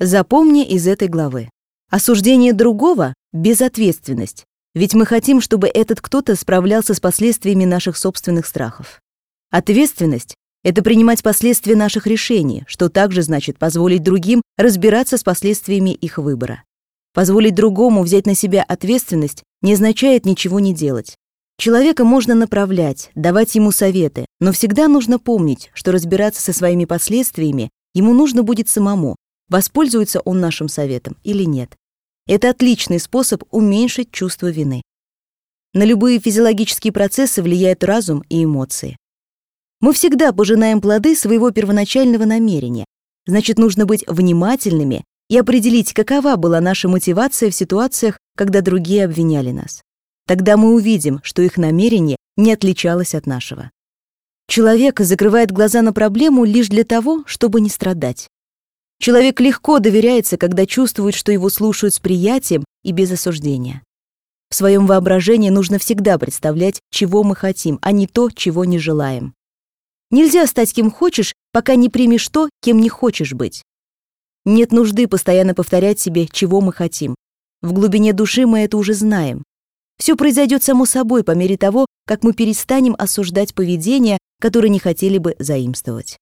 Запомни из этой главы. Осуждение другого — безответственность, ведь мы хотим, чтобы этот кто-то справлялся с последствиями наших собственных страхов. Ответственность — это принимать последствия наших решений, что также значит позволить другим разбираться с последствиями их выбора. Позволить другому взять на себя ответственность не означает ничего не делать. Человека можно направлять, давать ему советы, но всегда нужно помнить, что разбираться со своими последствиями ему нужно будет самому, воспользуется он нашим советом или нет. Это отличный способ уменьшить чувство вины. На любые физиологические процессы влияют разум и эмоции. Мы всегда пожинаем плоды своего первоначального намерения. Значит, нужно быть внимательными и определить, какова была наша мотивация в ситуациях, когда другие обвиняли нас. Тогда мы увидим, что их намерение не отличалось от нашего. Человек закрывает глаза на проблему лишь для того, чтобы не страдать. Человек легко доверяется, когда чувствует, что его слушают с приятием и без осуждения. В своем воображении нужно всегда представлять, чего мы хотим, а не то, чего не желаем. Нельзя стать кем хочешь, пока не примешь то, кем не хочешь быть. Нет нужды постоянно повторять себе, чего мы хотим. В глубине души мы это уже знаем. Все произойдет само собой по мере того, как мы перестанем осуждать поведение, которое не хотели бы заимствовать.